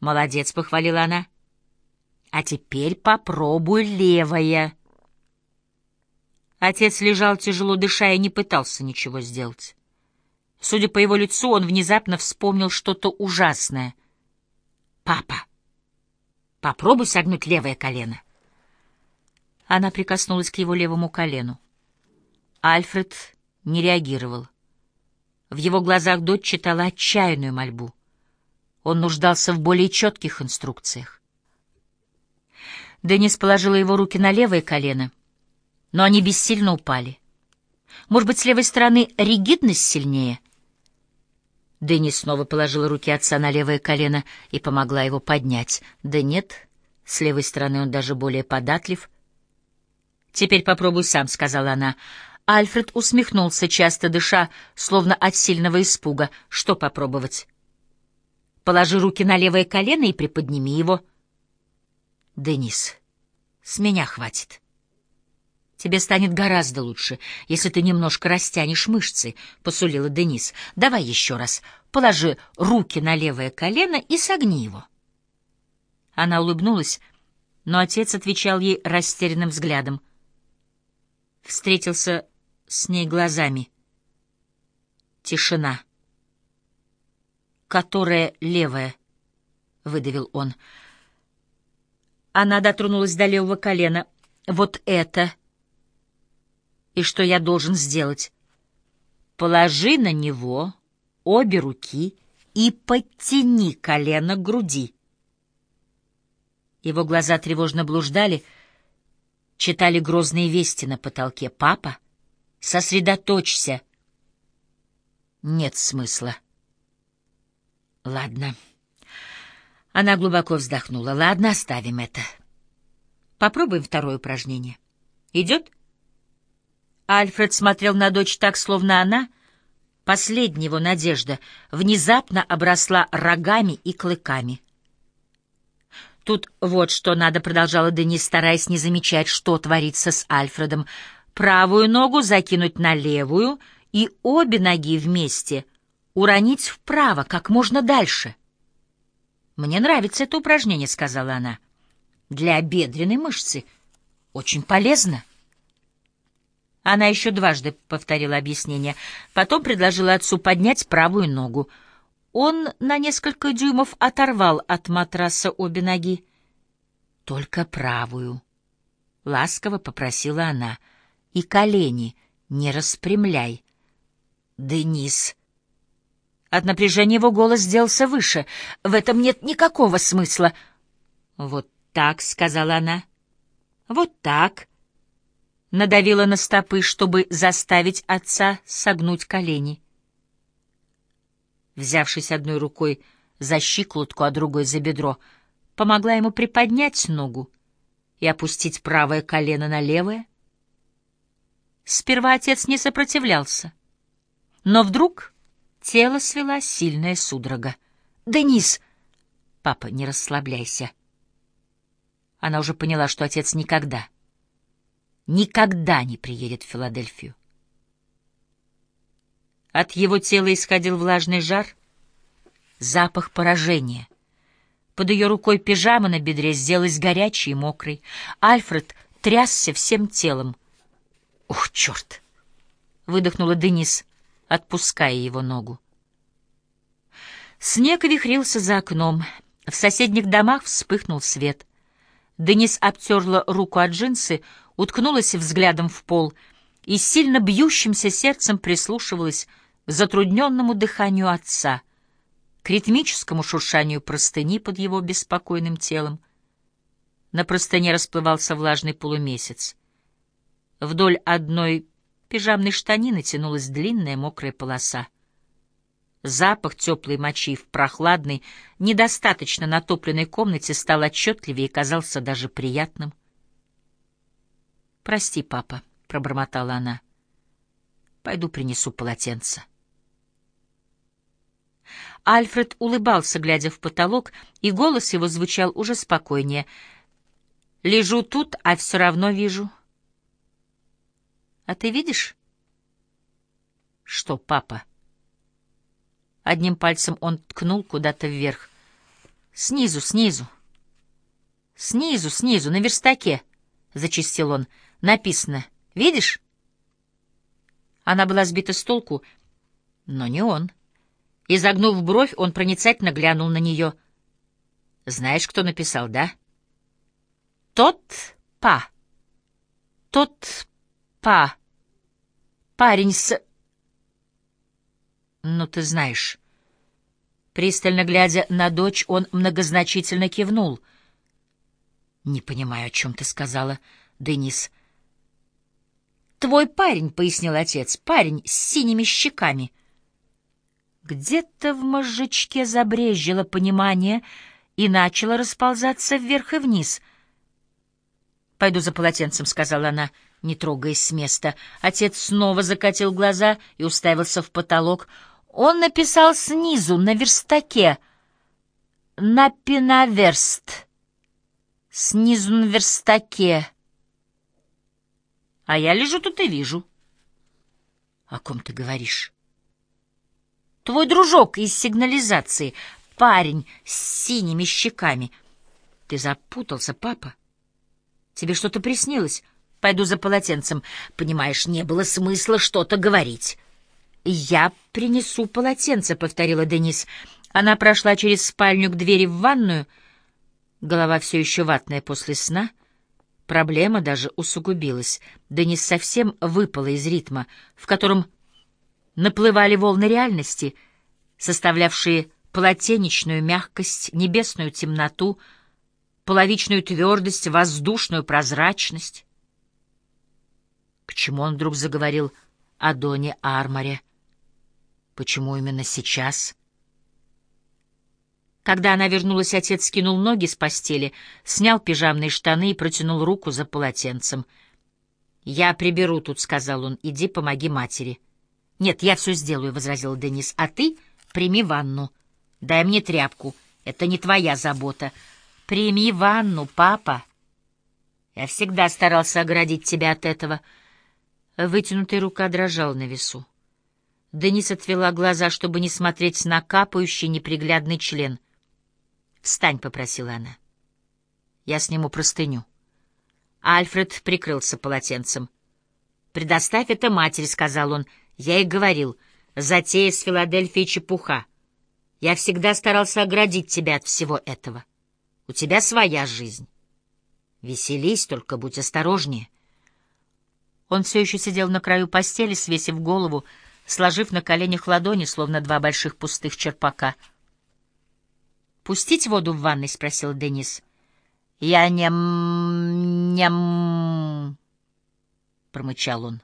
Молодец, похвалила она. А теперь попробуй левое. Отец лежал тяжело дыша и не пытался ничего сделать. Судя по его лицу, он внезапно вспомнил что-то ужасное. «Папа, попробуй согнуть левое колено». Она прикоснулась к его левому колену. Альфред не реагировал. В его глазах дочь читала отчаянную мольбу. Он нуждался в более четких инструкциях. Денис положила его руки на левое колено, но они бессильно упали. Может быть, с левой стороны ригидность сильнее? Денис снова положила руки отца на левое колено и помогла его поднять. Да нет, с левой стороны он даже более податлив. «Теперь попробуй сам», — сказала она. Альфред усмехнулся, часто дыша, словно от сильного испуга. «Что попробовать?» «Положи руки на левое колено и приподними его». «Денис, с меня хватит». «Тебе станет гораздо лучше, если ты немножко растянешь мышцы», — посулила Денис. «Давай еще раз. Положи руки на левое колено и согни его». Она улыбнулась, но отец отвечал ей растерянным взглядом. Встретился с ней глазами. Тишина. «Которая левая?» — выдавил он. Она дотронулась до левого колена. «Вот это...» И что я должен сделать? Положи на него обе руки и подтяни колено к груди. Его глаза тревожно блуждали, читали грозные вести на потолке. «Папа, сосредоточься!» «Нет смысла». «Ладно». Она глубоко вздохнула. «Ладно, оставим это. Попробуем второе упражнение. Идет?» Альфред смотрел на дочь так, словно она, последняя его надежда, внезапно обросла рогами и клыками. Тут вот что надо, продолжала Денис, стараясь не замечать, что творится с Альфредом. Правую ногу закинуть на левую и обе ноги вместе уронить вправо, как можно дальше. «Мне нравится это упражнение», — сказала она. «Для бедренной мышцы очень полезно». Она еще дважды повторила объяснение. Потом предложила отцу поднять правую ногу. Он на несколько дюймов оторвал от матраса обе ноги. «Только правую», — ласково попросила она. «И колени не распрямляй». «Денис...» От напряжения его голос сделался выше. «В этом нет никакого смысла». «Вот так», — сказала она. «Вот так» надавила на стопы, чтобы заставить отца согнуть колени. Взявшись одной рукой за щиколотку, а другой за бедро, помогла ему приподнять ногу и опустить правое колено на левое. Сперва отец не сопротивлялся, но вдруг тело свела сильная судорога. «Денис!» «Папа, не расслабляйся». Она уже поняла, что отец никогда никогда не приедет в Филадельфию. От его тела исходил влажный жар, запах поражения. Под ее рукой пижама на бедре сделалась горячей и мокрой. Альфред трясся всем телом. «Ух, черт!» — выдохнула Денис, отпуская его ногу. Снег вихрился за окном. В соседних домах вспыхнул свет. Денис обтерла руку от джинсы, уткнулась взглядом в пол и сильно бьющимся сердцем прислушивалась к затрудненному дыханию отца, к ритмическому шуршанию простыни под его беспокойным телом. На простыне расплывался влажный полумесяц. Вдоль одной пижамной штанины тянулась длинная мокрая полоса. Запах теплой мочи в прохладной, недостаточно натопленной комнате стал отчетливее и казался даже приятным. «Прости, папа», — пробормотала она. «Пойду принесу полотенце». Альфред улыбался, глядя в потолок, и голос его звучал уже спокойнее. «Лежу тут, а все равно вижу». «А ты видишь?» «Что, папа?» Одним пальцем он ткнул куда-то вверх. Снизу, снизу. Снизу, снизу, на верстаке, — зачистил он. Написано. Видишь? Она была сбита с толку, но не он. Изогнув бровь, он проницательно глянул на нее. Знаешь, кто написал, да? Тот па. Тот па. Парень с... Ну, ты знаешь. Пристально глядя на дочь, он многозначительно кивнул. «Не понимаю, о чем ты сказала, Денис». «Твой парень», — пояснил отец, — «парень с синими щеками». Где-то в мозжечке забрежило понимание и начало расползаться вверх и вниз. «Пойду за полотенцем», — сказала она, не трогаясь с места. Отец снова закатил глаза и уставился в потолок — он написал снизу, на верстаке, на пеноверст, снизу на верстаке. А я лежу тут и вижу. О ком ты говоришь? Твой дружок из сигнализации, парень с синими щеками. Ты запутался, папа. Тебе что-то приснилось? Пойду за полотенцем. Понимаешь, не было смысла что-то говорить. «Я принесу полотенце», — повторила Денис. Она прошла через спальню к двери в ванную. Голова все еще ватная после сна. Проблема даже усугубилась. Денис совсем выпала из ритма, в котором наплывали волны реальности, составлявшие полотенечную мягкость, небесную темноту, половичную твердость, воздушную прозрачность. К чему он вдруг заговорил о Доне Арморе? Почему именно сейчас? Когда она вернулась, отец скинул ноги с постели, снял пижамные штаны и протянул руку за полотенцем. «Я приберу тут», — сказал он. «Иди, помоги матери». «Нет, я все сделаю», — возразил Денис. «А ты прими ванну. Дай мне тряпку. Это не твоя забота. Прими ванну, папа». Я всегда старался оградить тебя от этого. Вытянутая рука дрожала на весу. Денис отвела глаза, чтобы не смотреть на капающий неприглядный член. «Встань», — попросила она. «Я сниму простыню». Альфред прикрылся полотенцем. «Предоставь это матери», — сказал он. «Я ей говорил, затея с Филадельфией чепуха. Я всегда старался оградить тебя от всего этого. У тебя своя жизнь. Веселись, только будь осторожнее». Он все еще сидел на краю постели, свесив голову, — сложив на коленях ладони, словно два больших пустых черпака. «Пустить воду в ванной?» — спросил Денис. «Я не... ням...» — промычал он.